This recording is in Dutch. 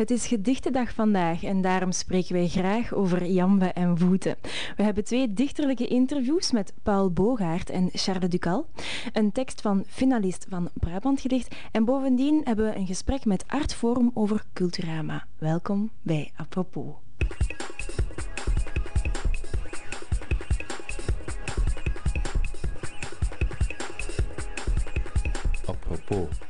Het is gedichtendag vandaag en daarom spreken wij graag over Jambe en Voeten. We hebben twee dichterlijke interviews met Paul Bogaert en Charles Ducal, een tekst van finalist van Brabant Gedicht en bovendien hebben we een gesprek met Artforum over Culturama. Welkom bij Apropos. Apropos.